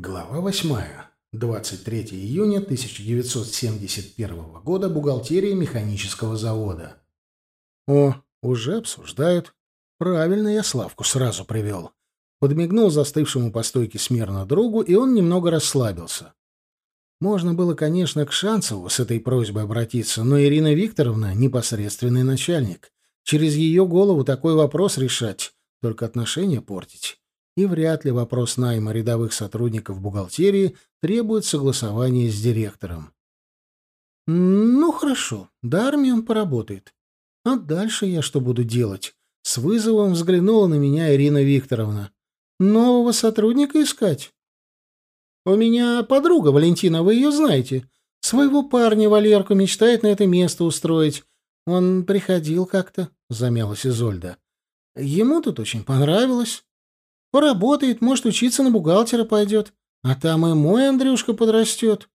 Глава 8. 23 июня 1971 года. Бухгалтерия механического завода. О, уже обсуждают. Правильно я Славку сразу привел. Подмигнул застывшему по стойке смирно другу, и он немного расслабился. Можно было, конечно, к Шанцеву с этой просьбой обратиться, но Ирина Викторовна — непосредственный начальник. Через ее голову такой вопрос решать, только отношения портить и вряд ли вопрос найма рядовых сотрудников бухгалтерии требует согласования с директором. «Ну, хорошо, до армии он поработает. А дальше я что буду делать?» С вызовом взглянула на меня Ирина Викторовна. «Нового сотрудника искать?» «У меня подруга Валентина, вы ее знаете. Своего парня Валерку мечтает на это место устроить. Он приходил как-то», — замялась Изольда. «Ему тут очень понравилось. Поработает, может, учиться на бухгалтера пойдет. А там и мой Андрюшка подрастет.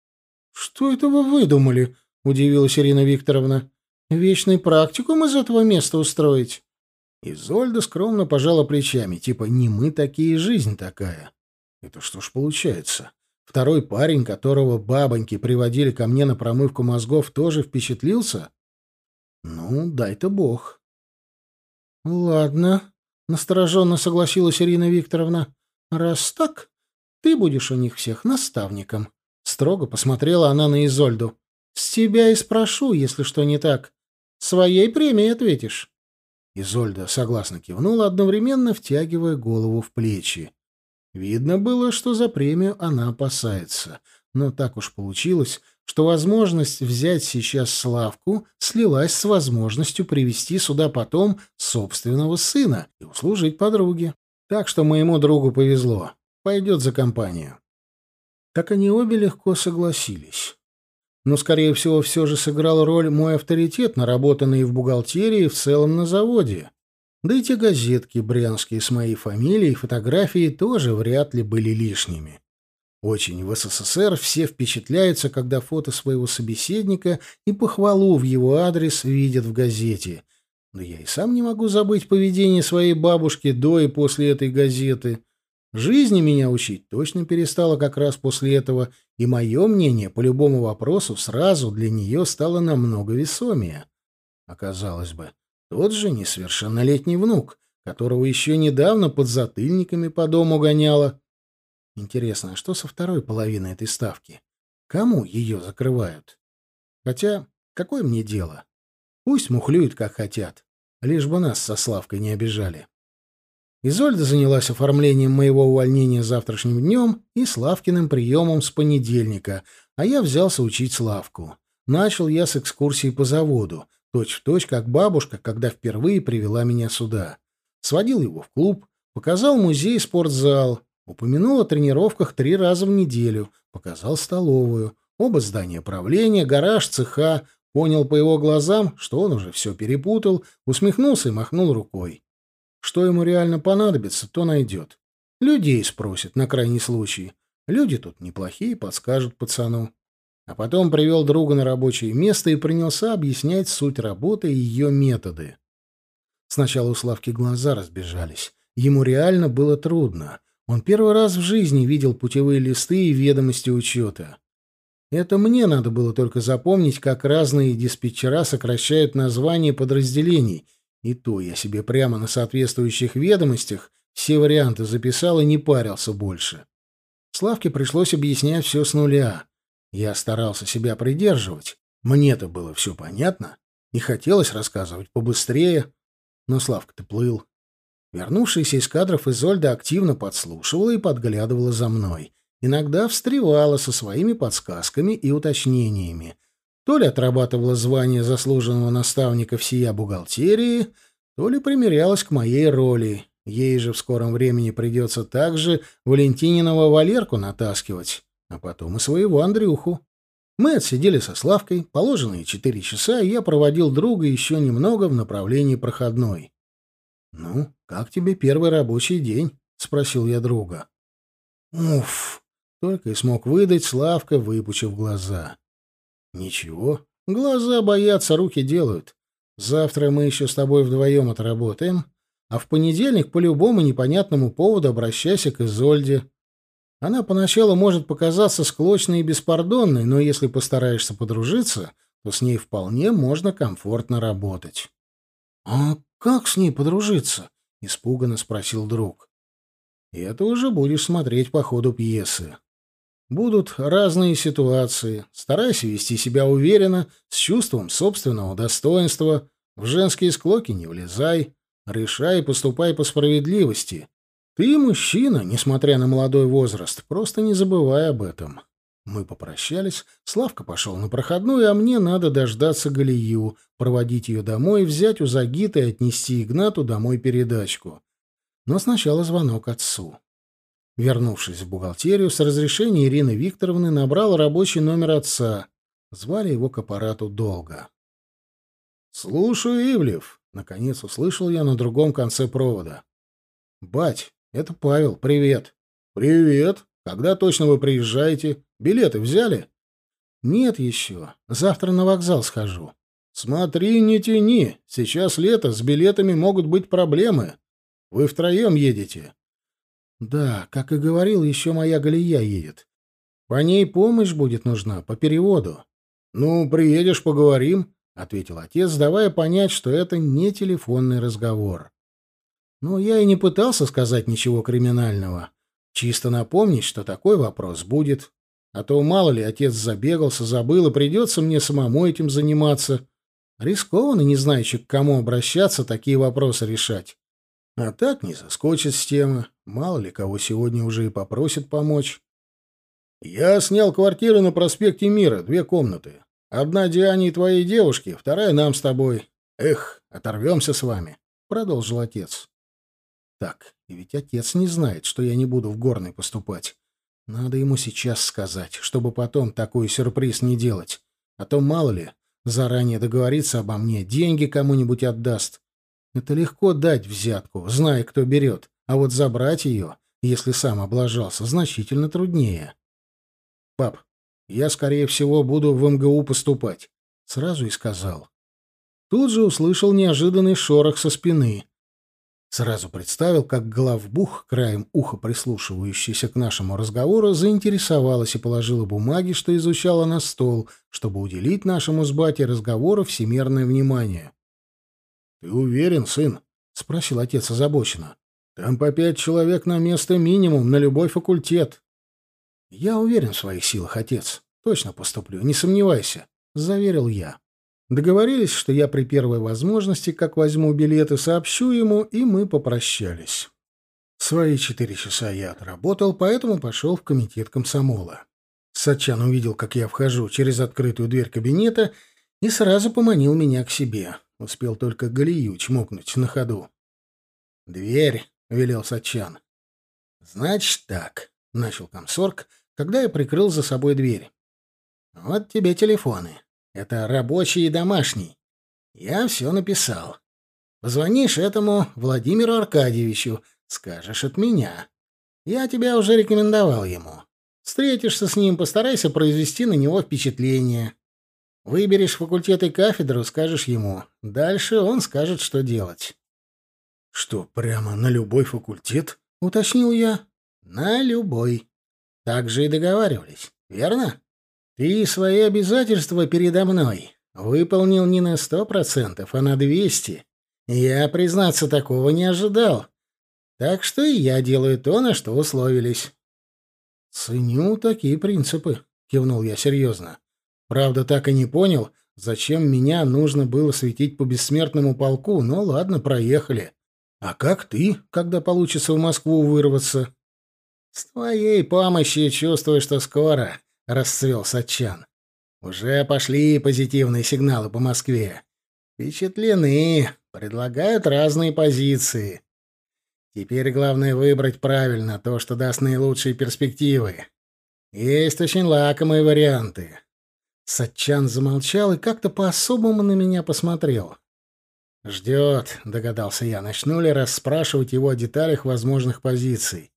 — Что это вы выдумали? — удивилась Ирина Викторовна. — Вечный практикум из этого места устроить? Изольда скромно пожала плечами, типа «не мы такие, жизнь такая». Это что ж получается? Второй парень, которого бабоньки приводили ко мне на промывку мозгов, тоже впечатлился? Ну, дай-то бог. Ладно, Настороженно согласилась Ирина Викторовна. «Раз так, ты будешь у них всех наставником». Строго посмотрела она на Изольду. «С тебя и спрошу, если что не так. Своей премией ответишь». Изольда согласно кивнула, одновременно втягивая голову в плечи. Видно было, что за премию она опасается. Но так уж получилось, что возможность взять сейчас Славку слилась с возможностью привести сюда потом собственного сына и услужить подруге. Так что моему другу повезло. Пойдет за компанию. Так они обе легко согласились. Но, скорее всего, все же сыграл роль мой авторитет, наработанный в бухгалтерии и в целом на заводе. Да и те газетки брянские с моей фамилией и фотографией тоже вряд ли были лишними. Очень в СССР все впечатляются, когда фото своего собеседника и похвалу в его адрес видят в газете. Да я и сам не могу забыть поведение своей бабушки до и после этой газеты. Жизни меня учить точно перестала как раз после этого, и мое мнение по любому вопросу сразу для нее стало намного весомее. Оказалось бы, тот же несовершеннолетний внук, которого еще недавно под затыльниками по дому гоняла, Интересно, а что со второй половиной этой ставки? Кому ее закрывают? Хотя, какое мне дело? Пусть мухлюют, как хотят. Лишь бы нас со Славкой не обижали. Изольда занялась оформлением моего увольнения завтрашним днем и Славкиным приемом с понедельника, а я взялся учить Славку. Начал я с экскурсии по заводу, точь-в-точь, точь, как бабушка, когда впервые привела меня сюда. Сводил его в клуб, показал музей спортзал, Упомянул о тренировках три раза в неделю, показал столовую, оба здания правления, гараж, цеха, понял по его глазам, что он уже все перепутал, усмехнулся и махнул рукой. Что ему реально понадобится, то найдет. Людей спросит на крайний случай. Люди тут неплохие, подскажут пацану. А потом привел друга на рабочее место и принялся объяснять суть работы и ее методы. Сначала у Славки глаза разбежались. Ему реально было трудно. Он первый раз в жизни видел путевые листы и ведомости учета. Это мне надо было только запомнить, как разные диспетчера сокращают названия подразделений, и то я себе прямо на соответствующих ведомостях все варианты записал и не парился больше. Славке пришлось объяснять все с нуля. Я старался себя придерживать. Мне-то было все понятно, и хотелось рассказывать побыстрее, но Славка-то плыл. Вернувшаяся из кадров Изольда активно подслушивала и подглядывала за мной. Иногда встревала со своими подсказками и уточнениями. То ли отрабатывала звание заслуженного наставника всея бухгалтерии, то ли примерялась к моей роли. Ей же в скором времени придется также Валентининого Валерку натаскивать, а потом и своего Андрюху. Мы отсидели со Славкой положенные четыре часа, и я проводил друга еще немного в направлении проходной. «Ну, как тебе первый рабочий день?» — спросил я друга. «Уф!» — только и смог выдать Славка, выпучив глаза. «Ничего, глаза боятся, руки делают. Завтра мы еще с тобой вдвоем отработаем, а в понедельник по любому непонятному поводу обращайся к Изольде. Она поначалу может показаться склочной и беспардонной, но если постараешься подружиться, то с ней вполне можно комфортно работать. — А как с ней подружиться? — испуганно спросил друг. — Это уже будешь смотреть по ходу пьесы. Будут разные ситуации. Старайся вести себя уверенно, с чувством собственного достоинства. В женские склоки не влезай. Решай и поступай по справедливости. Ты мужчина, несмотря на молодой возраст, просто не забывай об этом. Мы попрощались, Славка пошел на проходную, а мне надо дождаться Галию, проводить ее домой, взять у Загита и отнести Игнату домой передачку. Но сначала звонок отцу. Вернувшись в бухгалтерию, с разрешения Ирины Викторовны набрал рабочий номер отца. Звали его к аппарату долго. «Слушаю, Ивлев!» — наконец услышал я на другом конце провода. «Бать, это Павел, привет!» «Привет! Когда точно вы приезжаете? Билеты взяли?» «Нет еще. Завтра на вокзал схожу». «Смотри, не тяни. Сейчас лето, с билетами могут быть проблемы. Вы втроем едете?» Да, как и говорил, еще моя Галия едет. По ней помощь будет нужна, по переводу. Ну, приедешь, поговорим, ответил отец, давая понять, что это не телефонный разговор. Но я и не пытался сказать ничего криминального. Чисто напомнить, что такой вопрос будет. А то, мало ли, отец забегался, забыл, и придется мне самому этим заниматься. Рискованно, не знаючи, к кому обращаться, такие вопросы решать. А так не соскочит с темы. Мало ли кого сегодня уже и попросят помочь. Я снял квартиру на проспекте Мира, две комнаты. Одна Диане и твоей девушке, вторая нам с тобой. Эх, оторвемся с вами, — продолжил отец. Так, и ведь отец не знает, что я не буду в горной поступать. Надо ему сейчас сказать, чтобы потом такой сюрприз не делать. А то, мало ли, заранее договориться обо мне, деньги кому-нибудь отдаст. Это легко дать взятку, зная, кто берет, а вот забрать ее, если сам облажался, значительно труднее. «Пап, я, скорее всего, буду в МГУ поступать», — сразу и сказал. Тут же услышал неожиданный шорох со спины. Сразу представил, как главбух, краем уха прислушивающийся к нашему разговору, заинтересовалась и положила бумаги, что изучала на стол, чтобы уделить нашему с батей разговору всемерное внимание. «Ты уверен, сын?» — спросил отец озабоченно. «Там по пять человек на место минимум, на любой факультет». «Я уверен в своих силах, отец. Точно поступлю, не сомневайся», — заверил я. Договорились, что я при первой возможности, как возьму билеты, сообщу ему, и мы попрощались. Свои четыре часа я отработал, поэтому пошел в комитет комсомола. Сачан увидел, как я вхожу через открытую дверь кабинета, и сразу поманил меня к себе. Успел только Галию чмокнуть на ходу. «Дверь», — велел Сачан. «Значит так», — начал комсорг, когда я прикрыл за собой дверь. «Вот тебе телефоны. Это рабочий и домашний. Я все написал. Позвонишь этому Владимиру Аркадьевичу, скажешь от меня. Я тебя уже рекомендовал ему. Встретишься с ним, постарайся произвести на него впечатление. Выберешь факультет и кафедру, скажешь ему. Дальше он скажет, что делать. — Что, прямо на любой факультет? — уточнил я. — На любой. Так же и договаривались, верно? Ты свои обязательства передо мной выполнил не на сто процентов, а на двести. Я, признаться, такого не ожидал. Так что и я делаю то, на что условились. — Ценю такие принципы, — кивнул я серьезно. Правда, так и не понял, зачем меня нужно было светить по бессмертному полку, но ладно, проехали. А как ты, когда получится в Москву вырваться? — С твоей помощью чувствую, что скоро, — расцвел Сачан. — Уже пошли позитивные сигналы по Москве. Впечатлены, предлагают разные позиции. Теперь главное выбрать правильно то, что даст наилучшие перспективы. Есть очень лакомые варианты. Сатчан замолчал и как-то по-особому на меня посмотрел. «Ждет», — догадался я, начну ли расспрашивать его о деталях возможных позиций.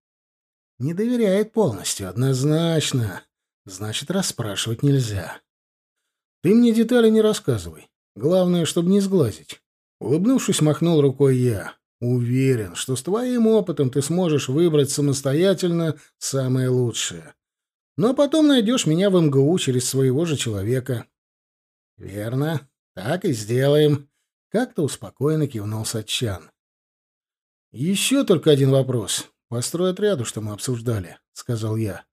«Не доверяет полностью, однозначно. Значит, расспрашивать нельзя. Ты мне детали не рассказывай. Главное, чтобы не сглазить». Улыбнувшись, махнул рукой я. Уверен, что с твоим опытом ты сможешь выбрать самостоятельно самое лучшее. Но потом найдешь меня в МГУ через своего же человека. — Верно. Так и сделаем. Как-то успокоенно кивнул Сатчан. — Еще только один вопрос. Построй отряду, что мы обсуждали, — сказал я.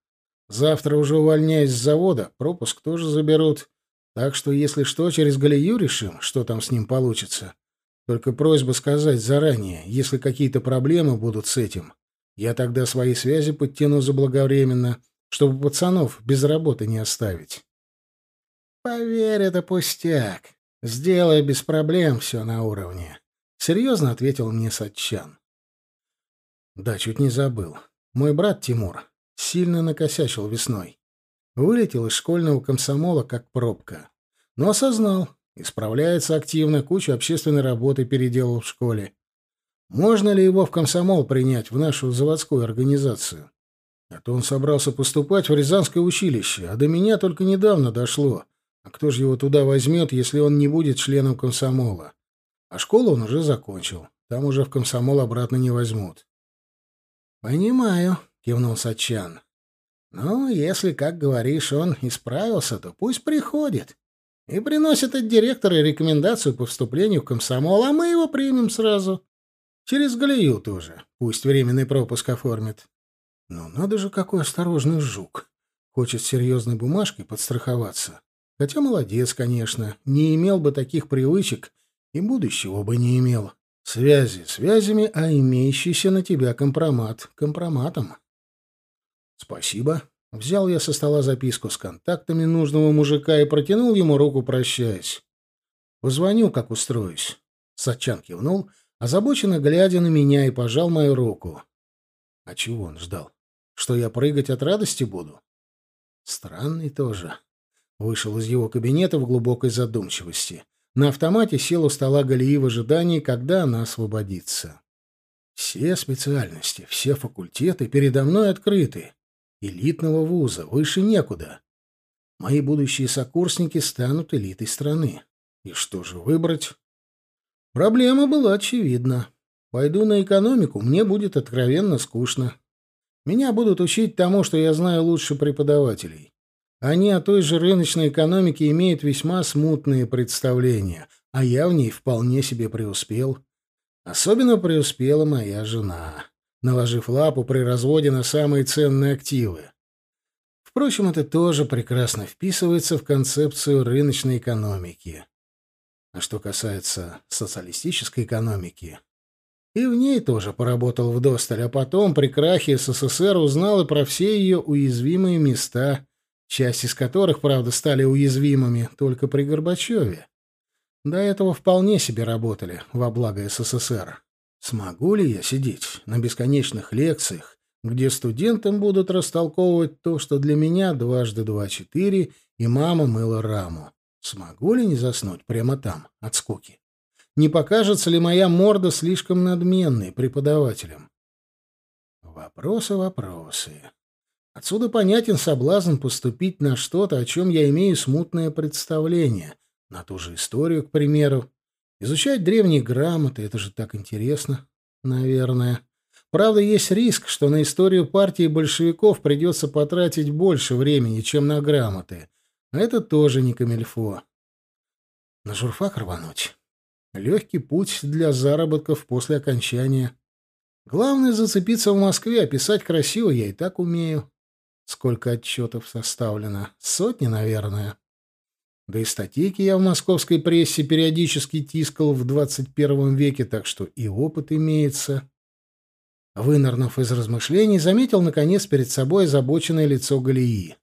Завтра уже увольняюсь с завода, пропуск тоже заберут. Так что, если что, через Галию решим, что там с ним получится. Только просьба сказать заранее, если какие-то проблемы будут с этим. Я тогда свои связи подтяну заблаговременно, чтобы пацанов без работы не оставить. Поверь, это пустяк. Сделай без проблем все на уровне. Серьезно ответил мне Сатчан. Да, чуть не забыл. Мой брат Тимур сильно накосячил весной. Вылетел из школьного комсомола как пробка. Но осознал, исправляется активно, кучу общественной работы переделал в школе. Можно ли его в комсомол принять в нашу заводскую организацию? А то он собрался поступать в Рязанское училище, а до меня только недавно дошло. А кто же его туда возьмет, если он не будет членом комсомола? А школу он уже закончил. Там уже в комсомол обратно не возьмут. — Понимаю, — кивнул Сачан. «Ну, если, как говоришь, он исправился, то пусть приходит и приносит от директора рекомендацию по вступлению в комсомол, а мы его примем сразу. Через Галию тоже. Пусть временный пропуск оформит». «Ну, надо же, какой осторожный жук. Хочет серьезной бумажкой подстраховаться. Хотя молодец, конечно. Не имел бы таких привычек и будущего бы не имел. Связи связями, а имеющийся на тебя компромат компроматом». «Спасибо». Взял я со стола записку с контактами нужного мужика и протянул ему руку, прощаясь. «Позвоню, как устроюсь». Сачан кивнул, озабоченно глядя на меня, и пожал мою руку. А чего он ждал? Что я прыгать от радости буду? Странный тоже. Вышел из его кабинета в глубокой задумчивости. На автомате сел у стола Галии в ожидании, когда она освободится. Все специальности, все факультеты передо мной открыты элитного вуза, выше некуда. Мои будущие сокурсники станут элитой страны. И что же выбрать? Проблема была очевидна. Пойду на экономику, мне будет откровенно скучно. Меня будут учить тому, что я знаю лучше преподавателей. Они о той же рыночной экономике имеют весьма смутные представления, а я в ней вполне себе преуспел. Особенно преуспела моя жена наложив лапу при разводе на самые ценные активы. Впрочем, это тоже прекрасно вписывается в концепцию рыночной экономики. А что касается социалистической экономики, и в ней тоже поработал вдосталь, а потом при крахе СССР узнал и про все ее уязвимые места, часть из которых, правда, стали уязвимыми только при Горбачеве. До этого вполне себе работали во благо СССР. Смогу ли я сидеть на бесконечных лекциях, где студентам будут растолковывать то, что для меня дважды два — четыре, и мама мыла раму? Смогу ли не заснуть прямо там, от скуки? Не покажется ли моя морда слишком надменной преподавателем? Вопросы, вопросы. Отсюда понятен соблазн поступить на что-то, о чем я имею смутное представление, на ту же историю, к примеру, Изучать древние грамоты — это же так интересно. Наверное. Правда, есть риск, что на историю партии большевиков придется потратить больше времени, чем на грамоты. А это тоже не камельфо. На журфак рвануть. Легкий путь для заработков после окончания. Главное — зацепиться в Москве, а писать красиво я и так умею. Сколько отчетов составлено? Сотни, наверное. Да и статейки я в московской прессе периодически тискал в 21 веке, так что и опыт имеется. Вынырнув из размышлений, заметил, наконец, перед собой озабоченное лицо Галии.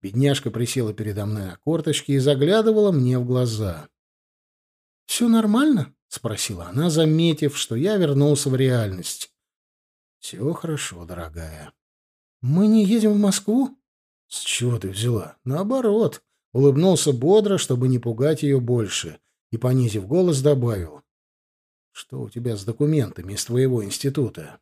Бедняжка присела передо мной на корточки и заглядывала мне в глаза. «Все нормально?» — спросила она, заметив, что я вернулся в реальность. «Все хорошо, дорогая». «Мы не едем в Москву?» «С чего ты взяла? Наоборот. Улыбнулся бодро, чтобы не пугать ее больше, и, понизив голос, добавил. «Что у тебя с документами из твоего института?»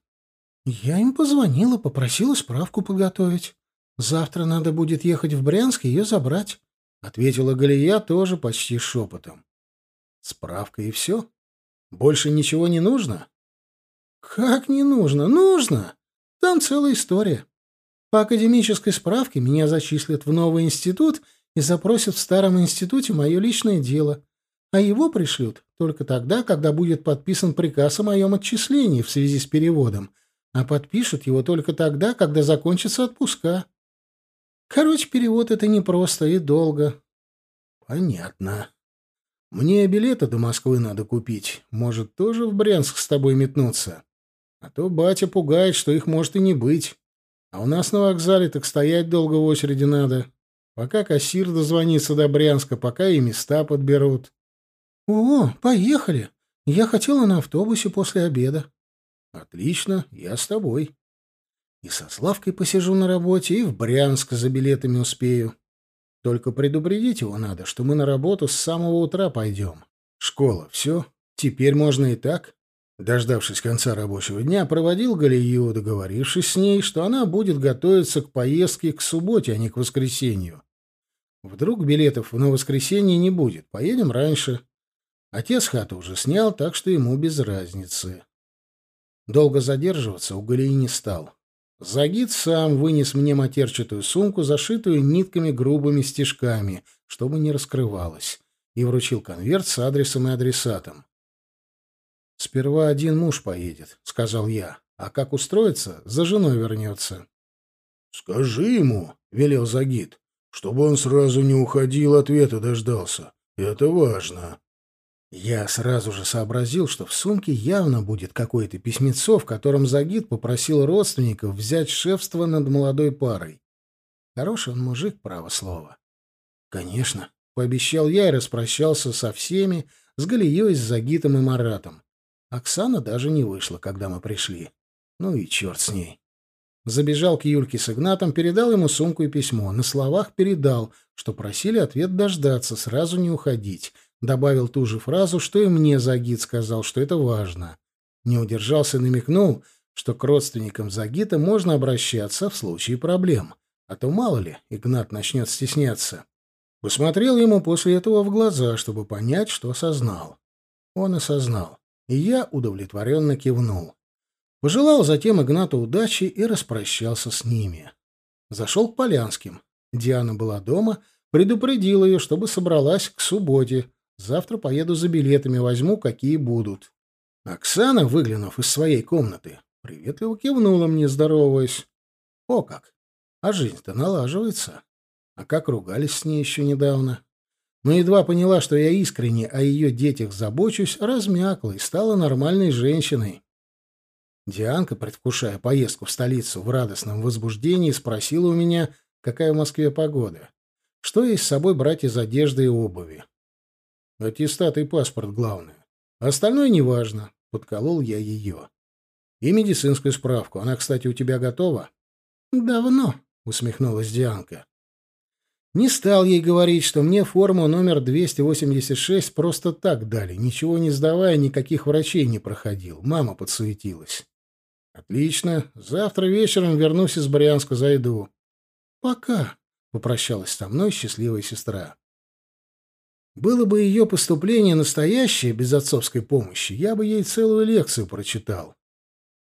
«Я им позвонила, попросила справку подготовить. Завтра надо будет ехать в Брянск и ее забрать», — ответила Галия тоже почти шепотом. «Справка и все? Больше ничего не нужно?» Как не нужно? Нужно! Там целая история. По академической справке меня зачислят в новый институт и запросят в старом институте мое личное дело, а его пришлют только тогда, когда будет подписан приказ о моем отчислении в связи с переводом, а подпишут его только тогда, когда закончатся отпуска. Короче, перевод — это непросто и долго. Понятно. Мне билеты до Москвы надо купить. Может, тоже в Брянск с тобой метнуться? А то батя пугает, что их может и не быть. А у нас на вокзале так стоять долго в очереди надо. Пока кассир дозвонится до Брянска, пока и места подберут. — О, поехали. Я хотела на автобусе после обеда. — Отлично, я с тобой. И со Славкой посижу на работе, и в Брянск за билетами успею. Только предупредить его надо, что мы на работу с самого утра пойдем. Школа, все, теперь можно и так. Дождавшись конца рабочего дня, проводил Галию, договорившись с ней, что она будет готовиться к поездке к субботе, а не к воскресенью. Вдруг билетов на воскресенье не будет, поедем раньше. Отец хату уже снял, так что ему без разницы. Долго задерживаться у Галии не стал. Загид сам вынес мне матерчатую сумку, зашитую нитками грубыми стежками, чтобы не раскрывалась, и вручил конверт с адресом и адресатом. «Сперва один муж поедет», — сказал я. «А как устроится, за женой вернется». «Скажи ему», — велел Загид, — «чтобы он сразу не уходил, ответа дождался. Это важно». Я сразу же сообразил, что в сумке явно будет какое-то письмецо, в котором Загид попросил родственников взять шефство над молодой парой. Хороший он мужик, право слово. «Конечно», — пообещал я и распрощался со всеми, с Галией, с Загитом и Маратом. Оксана даже не вышла, когда мы пришли. Ну и черт с ней. Забежал к Юльке с Игнатом, передал ему сумку и письмо. На словах передал, что просили ответ дождаться, сразу не уходить. Добавил ту же фразу, что и мне Загид сказал, что это важно. Не удержался намекнул, что к родственникам Загита можно обращаться в случае проблем. А то, мало ли, Игнат начнет стесняться. Посмотрел ему после этого в глаза, чтобы понять, что осознал. Он осознал и я удовлетворенно кивнул. Пожелал затем Игнату удачи и распрощался с ними. Зашел к Полянским. Диана была дома, предупредил ее, чтобы собралась к субботе. Завтра поеду за билетами, возьму, какие будут. Оксана, выглянув из своей комнаты, приветливо кивнула мне, здороваясь. О как! А жизнь-то налаживается. А как ругались с ней еще недавно но едва поняла, что я искренне о ее детях забочусь, размякла и стала нормальной женщиной. Дианка, предвкушая поездку в столицу в радостном возбуждении, спросила у меня, какая в Москве погода. Что ей с собой брать из одежды и обуви? Аттестат и паспорт главное. Остальное неважно, — подколол я ее. И медицинскую справку. Она, кстати, у тебя готова? Давно, — усмехнулась Дианка. Не стал ей говорить, что мне форму номер 286 просто так дали, ничего не сдавая, никаких врачей не проходил. Мама подсуетилась. Отлично. Завтра вечером вернусь из Брянска, зайду. Пока, попрощалась со мной счастливая сестра. Было бы ее поступление настоящее, без отцовской помощи, я бы ей целую лекцию прочитал.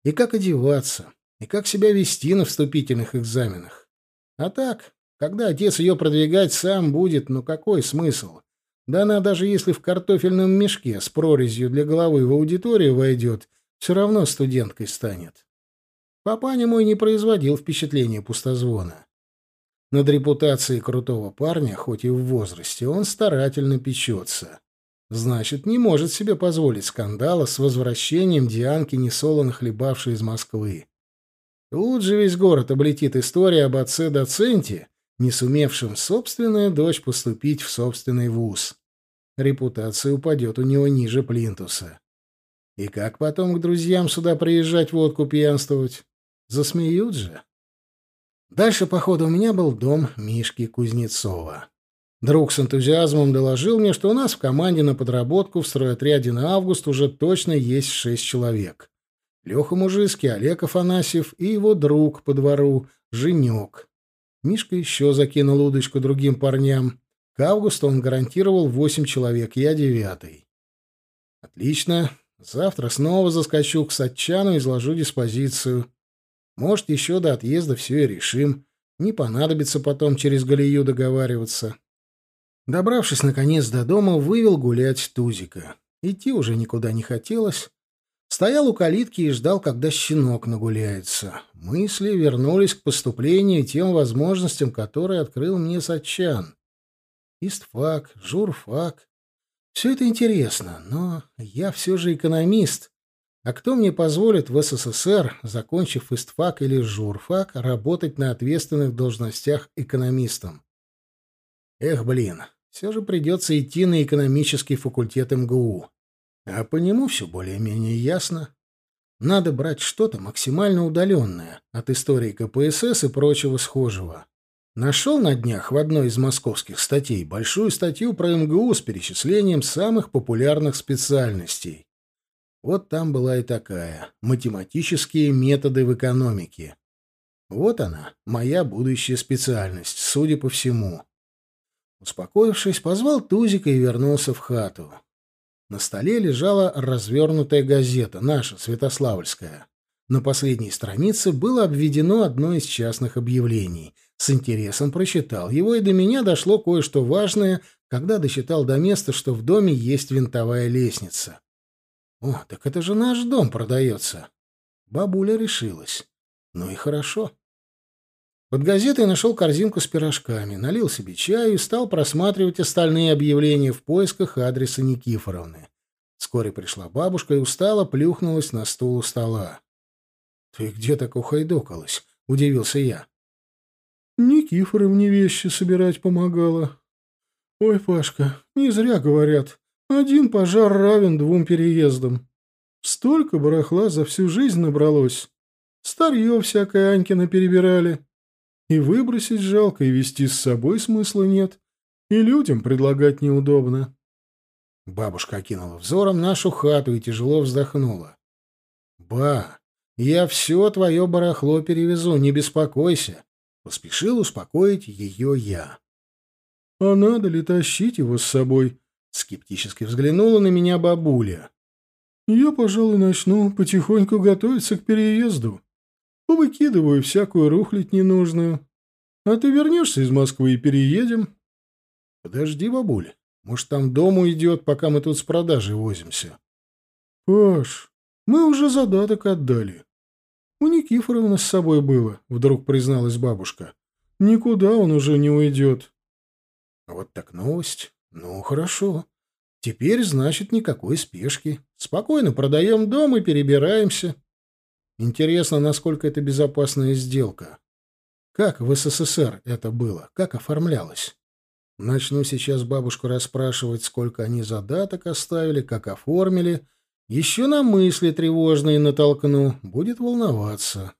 И как одеваться, и как себя вести на вступительных экзаменах. А так, когда отец ее продвигать сам будет, ну какой смысл? Да она даже если в картофельном мешке с прорезью для головы в аудиторию войдет, все равно студенткой станет. Папаня мой не производил впечатления пустозвона. Над репутацией крутого парня, хоть и в возрасте, он старательно печется. Значит, не может себе позволить скандала с возвращением Дианки, несолоно хлебавшей из Москвы. Тут же весь город облетит история об отце-доценте, не сумевшим собственная дочь поступить в собственный вуз. Репутация упадет у него ниже плинтуса. И как потом к друзьям сюда приезжать водку пьянствовать? Засмеют же. Дальше, походу, у меня был дом Мишки Кузнецова. Друг с энтузиазмом доложил мне, что у нас в команде на подработку в стройотряде на август уже точно есть шесть человек. Леха Мужицкий, Олег Афанасьев и его друг по двору, Женек. Мишка еще закинул удочку другим парням. К августу он гарантировал восемь человек, я девятый. Отлично. Завтра снова заскочу к Сатчану и изложу диспозицию. Может, еще до отъезда все и решим. Не понадобится потом через Галию договариваться. Добравшись, наконец, до дома, вывел гулять Тузика. Идти уже никуда не хотелось. Стоял у калитки и ждал, когда щенок нагуляется. Мысли вернулись к поступлению тем возможностям, которые открыл мне Сатчан. Истфак, журфак. Все это интересно, но я все же экономист. А кто мне позволит в СССР, закончив истфак или журфак, работать на ответственных должностях экономистом? Эх, блин, все же придется идти на экономический факультет МГУ. А по нему все более-менее ясно. Надо брать что-то максимально удаленное от истории КПСС и прочего схожего. Нашел на днях в одной из московских статей большую статью про МГУ с перечислением самых популярных специальностей. Вот там была и такая «Математические методы в экономике». Вот она, моя будущая специальность, судя по всему. Успокоившись, позвал Тузика и вернулся в хату. На столе лежала развернутая газета, наша, Святославльская. На последней странице было обведено одно из частных объявлений. С интересом прочитал его, и до меня дошло кое-что важное, когда дочитал до места, что в доме есть винтовая лестница. «О, так это же наш дом продается!» Бабуля решилась. «Ну и хорошо». Под газетой нашел корзинку с пирожками, налил себе чаю и стал просматривать остальные объявления в поисках адреса Никифоровны. Вскоре пришла бабушка и устало плюхнулась на стул у стола. «Ты где так ухайдокалась?» — удивился я. «Никифоровне вещи собирать помогала. Ой, Пашка, не зря говорят, один пожар равен двум переездам. Столько барахла за всю жизнь набралось. Старье всякое Анькина перебирали. И выбросить жалко, и вести с собой смысла нет, и людям предлагать неудобно». Бабушка окинула взором нашу хату и тяжело вздохнула. «Ба, я все твое барахло перевезу, не беспокойся. Поспешил успокоить ее я. А надо ли тащить его с собой? Скептически взглянула на меня бабуля. Я, пожалуй, начну потихоньку готовиться к переезду. Повыкидываю всякую рухлить ненужную. А ты вернешься из Москвы и переедем. Подожди, бабуля. Может, там дому идет, пока мы тут с продажей возимся. Паш, мы уже задаток отдали. «У Никифоровны с собой было», — вдруг призналась бабушка. «Никуда он уже не уйдет». «Вот так новость. Ну, хорошо. Теперь, значит, никакой спешки. Спокойно продаем дом и перебираемся. Интересно, насколько это безопасная сделка. Как в СССР это было? Как оформлялось?» Начну сейчас бабушку расспрашивать, сколько они задаток оставили, как оформили — еще на мысли тревожные натолкну, будет волноваться.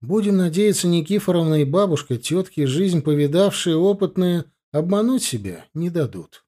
Будем надеяться, Никифоровна и бабушка, тетки, жизнь повидавшие, опытные, обмануть себя не дадут.